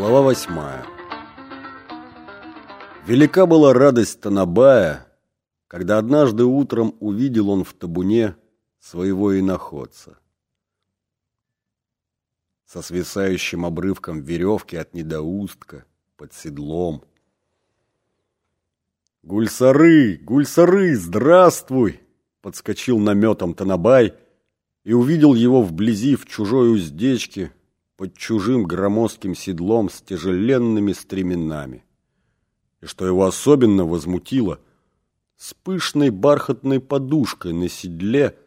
Глава восьмая Велика была радость Танабая, когда однажды утром увидел он в табуне своего иноходца. Со свисающим обрывком веревки от недоустка, под седлом. «Гульсары! Гульсары! Здравствуй!» Подскочил наметом Танабай и увидел его вблизи в чужой уздечке, под чужим громоздким седлом с тяжеленными стременами. И что его особенно возмутило, с пышной бархатной подушкой на седле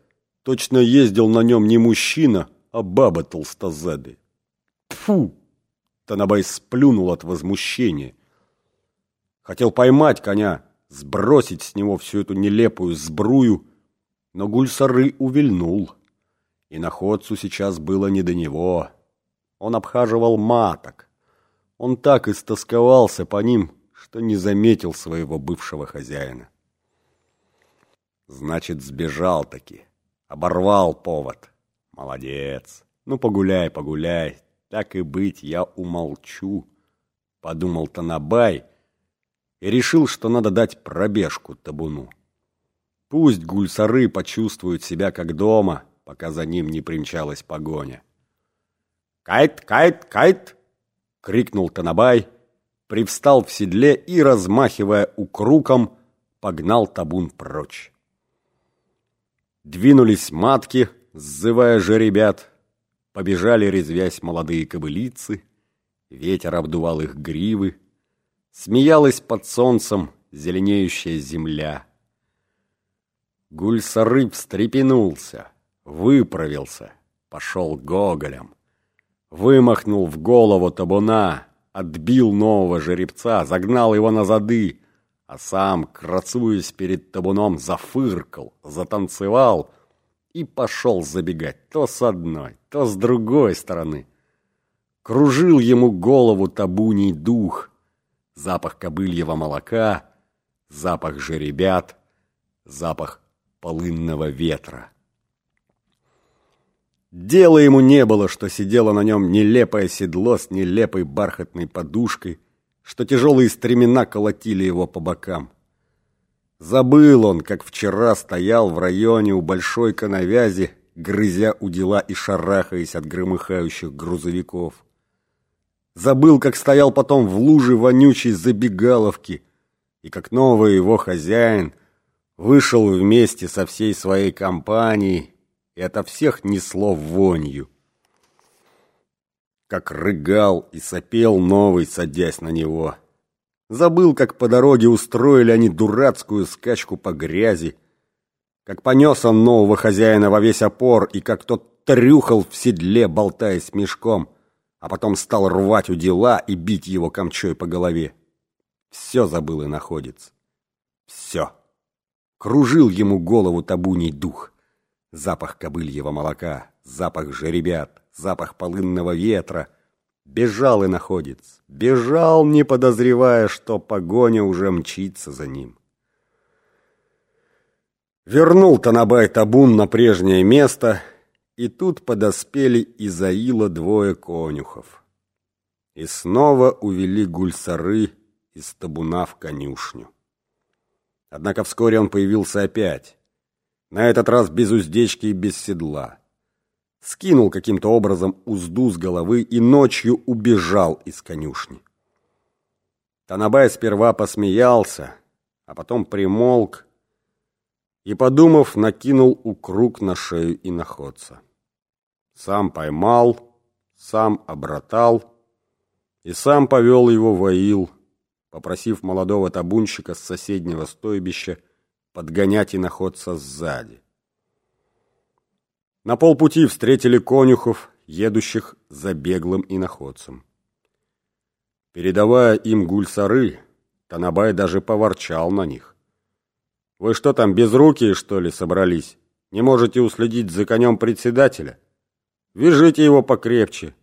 точно ездил на нем не мужчина, а баба толстозадый. Фу! Танабай сплюнул от возмущения. Хотел поймать коня, сбросить с него всю эту нелепую сбрую, но Гульсары увильнул, и находцу сейчас было не до него. Он обхаживал маток. Он так истосковался по ним, что не заметил своего бывшего хозяина. Значит, сбежал таки. Оборвал повод. Молодец. Ну, погуляй, погуляй. Так и быть, я умолчу. Подумал Танабай и решил, что надо дать пробежку табуну. Пусть гульсары почувствуют себя как дома, пока за ним не примчалась погоня. «Кайт, кайт, кайт!» — крикнул Танабай, привстал в седле и, размахивая укруком, погнал табун прочь. Двинулись матки, сзывая жеребят, побежали, резвясь, молодые кобылицы, ветер обдувал их гривы, смеялась под солнцем зеленеющая земля. Гульсары встрепенулся, выправился, пошел гоголем вымахнул в голову табуна, отбил нового жеребца, загнал его на зады, а сам, красуясь перед табуном, зафыркал, затанцевал и пошел забегать то с одной, то с другой стороны. Кружил ему голову табуний дух, запах кобыльего молока, запах жеребят, запах полынного ветра. Дела ему не было, что сидело на нем нелепое седло с нелепой бархатной подушкой, что тяжелые стремена колотили его по бокам. Забыл он, как вчера стоял в районе у большой коновязи, грызя у дела и шарахаясь от громыхающих грузовиков. Забыл, как стоял потом в луже вонючей забегаловки, и как новый его хозяин вышел вместе со всей своей компанией и ото всех несло вонью. Как рыгал и сопел новый, садясь на него. Забыл, как по дороге устроили они дурацкую скачку по грязи, как понес он нового хозяина во весь опор, и как тот трюхал в седле, болтаясь мешком, а потом стал рвать у дела и бить его камчой по голове. Все забыл и находится. Все. Кружил ему голову табуний дух запах кобыльего молока, запах жеребят, запах полынного ветра. Бежал и находец, бежал, не подозревая, что погоня уже мчится за ним. Вернул Танабай табун на прежнее место, и тут подоспели Изаила двое конюхов. И снова увели гульсары из табуна в конюшню. Однако вскоре он появился опять, на этот раз без уздечки и без седла. Скинул каким-то образом узду с головы и ночью убежал из конюшни. Танабай сперва посмеялся, а потом примолк и, подумав, накинул укруг на шею и находца. Сам поймал, сам обратал и сам повел его в аил, попросив молодого табунщика с соседнего стойбища подгонять и находца сзади. На полпути встретили конюхов, едущих за беглым иноходцем. Передавая им гульсары, Танабай даже поворчал на них. «Вы что там, без руки, что ли, собрались? Не можете уследить за конем председателя? Вяжите его покрепче!»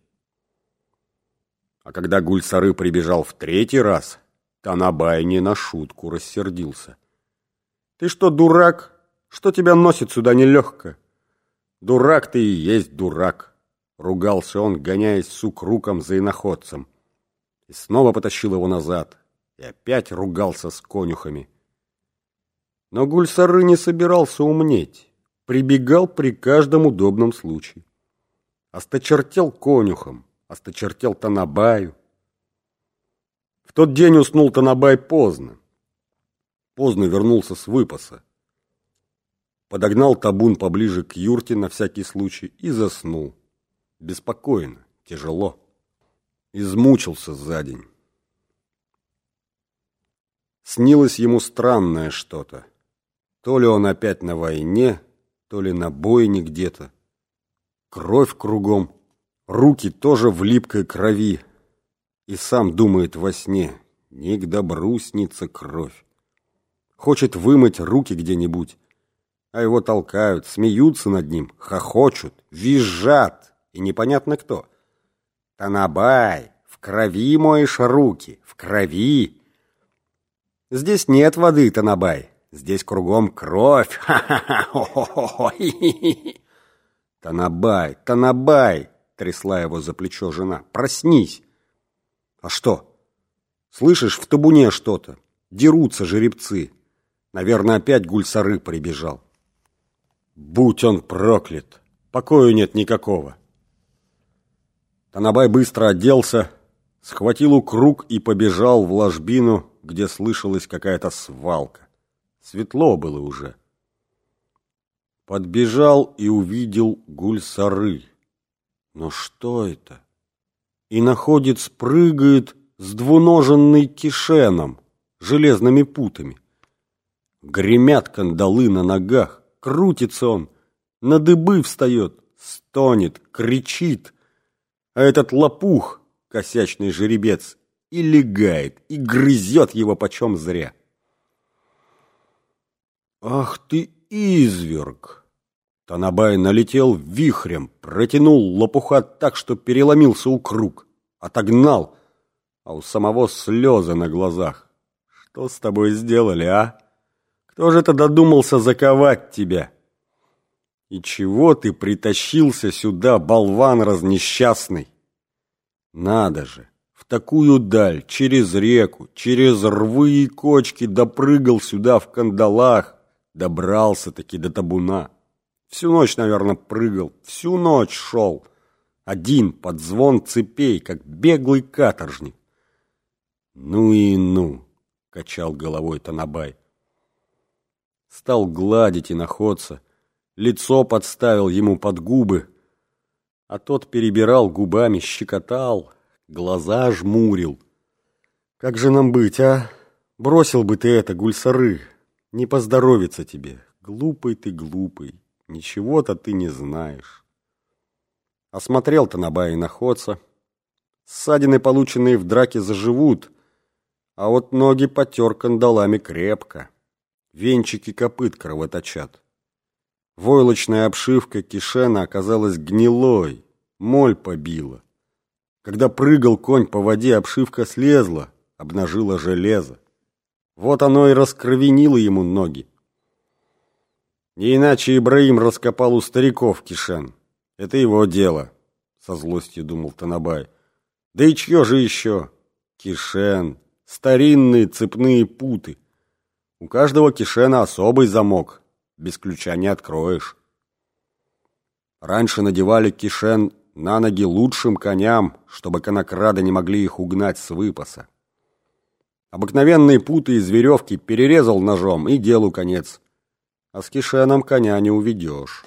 А когда гульсары прибежал в третий раз, Танабай не на шутку рассердился. Ты что, дурак? Что тебя носит сюда нелегко? Дурак ты и есть дурак, ругался он, гоняясь с укруком за иноходцем. и снова потащил его назад, и опять ругался с конюхами. Но Гульсары не собирался умнеть, прибегал при каждом удобном случае. Осточертел конюхом, осточертел Танабаю. В тот день уснул Танабай поздно. Поздно вернулся с выпаса. Подогнал табун поближе к юрте на всякий случай и заснул. Беспокойно, тяжело. Измучился за день. Снилось ему странное что-то. То ли он опять на войне, то ли на бойне где-то. Кровь кругом, руки тоже в липкой крови. И сам думает во сне, не к добру снится кровь. Хочет вымыть руки где-нибудь, а его толкают, смеются над ним, хохочут, визжат, и непонятно кто. Танабай, в крови моешь руки, в крови. Здесь нет воды, Танабай, здесь кругом кровь. Танабай, Танабай, трясла его за плечо жена, проснись. А что? Слышишь, в табуне что-то. Дерутся жеребцы. Наверное, опять гульсары прибежал. Будь он проклят! Покою нет никакого. Танабай быстро оделся, схватил у круг и побежал в ложбину, где слышалась какая-то свалка. Светло было уже. Подбежал и увидел гульсары. Но что это? И находец прыгает с двуноженной кишеном, железными путами. Гремят кандалы на ногах. Крутится он, на дыбы встает, стонет, кричит. А этот лопух, косячный жеребец, и легает, и грызет его почем зря. «Ах ты, изверг!» Танабай налетел вихрем, протянул лопуха так, что переломился у круг, отогнал, а у самого слезы на глазах. «Что с тобой сделали, а?» Кто же это додумался заковать тебя? И чего ты притащился сюда, болван разнесчастный? Надо же, в такую даль, через реку, через рвы и кочки допрыгал сюда в кандалах, добрался-таки до табуна. Всю ночь, наверное, прыгал, всю ночь шел. Один под звон цепей, как беглый каторжник. Ну и ну, качал головой Танабай стал гладить и находца, лицо подставил ему под губы, а тот перебирал губами, щекотал, глаза жмурил. Как же нам быть, а? Бросил бы ты это, гульсары, не поздоровится тебе. Глупый ты, глупый, ничего-то ты не знаешь. Осмотрел-то на бае находца. Ссадины, полученные в драке, заживут, а вот ноги потер кандалами крепко. Венчики копыт кровоточат. Войлочная обшивка кишена оказалась гнилой, моль побила. Когда прыгал конь по воде, обшивка слезла, обнажила железо. Вот оно и раскровенило ему ноги. Не иначе Ибраим раскопал у стариков кишен. Это его дело, со злостью думал Танабай. Да и чье же еще? Кишен, старинные цепные путы. У каждого кишена особый замок, без ключа не откроешь. Раньше надевали кишен на ноги лучшим коням, чтобы конокрады не могли их угнать с выпаса. Обыкновенные путы из веревки перерезал ножом, и делу конец. А с кишеном коня не уведешь.